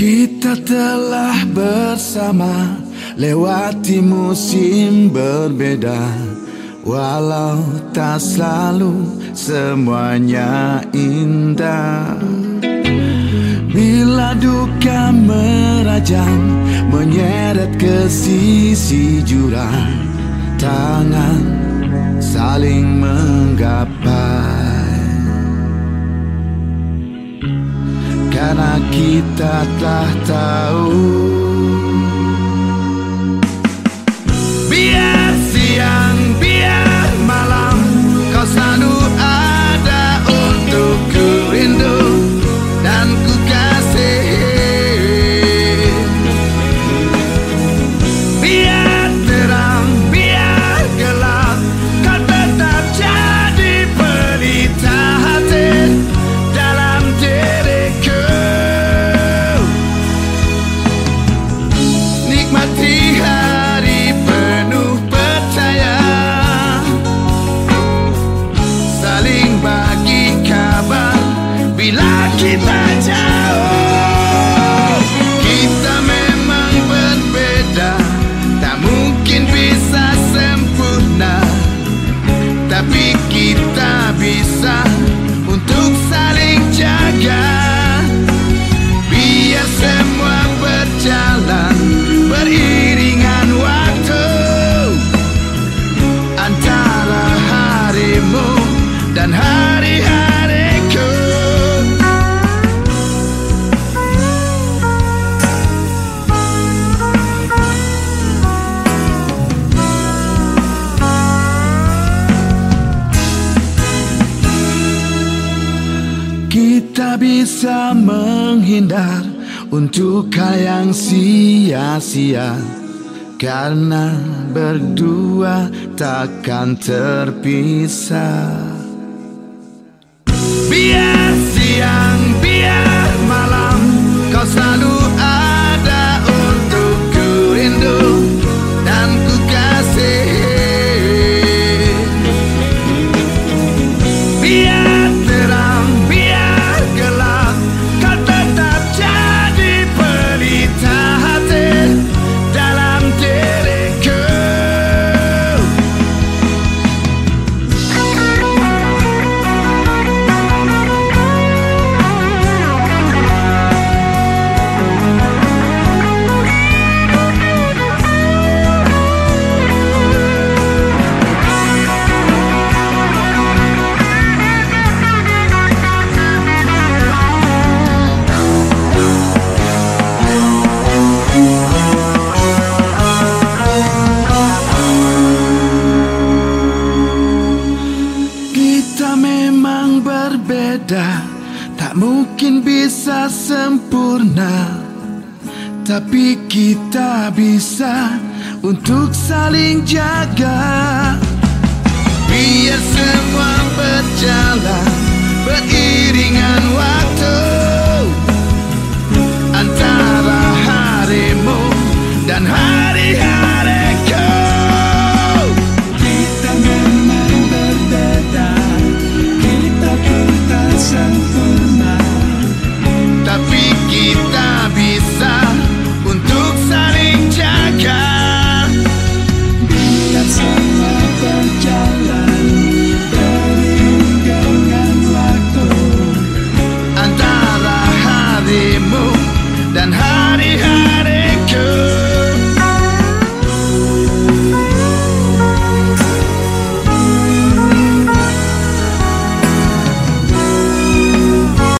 Kita telah bersama lewati musim berbeda. Walau tak selalu semuanya indah. Bila duka merajam menyeret ke sisi jurang Tangan saling menggapai kita telah tahu Biar Kita bisa menghindar untuk hal yang sia-sia. Karena berdua takkan terpisah Tak mungkin bisa sempurna Tapi kita bisa Untuk saling jaga. Biar semua berjalan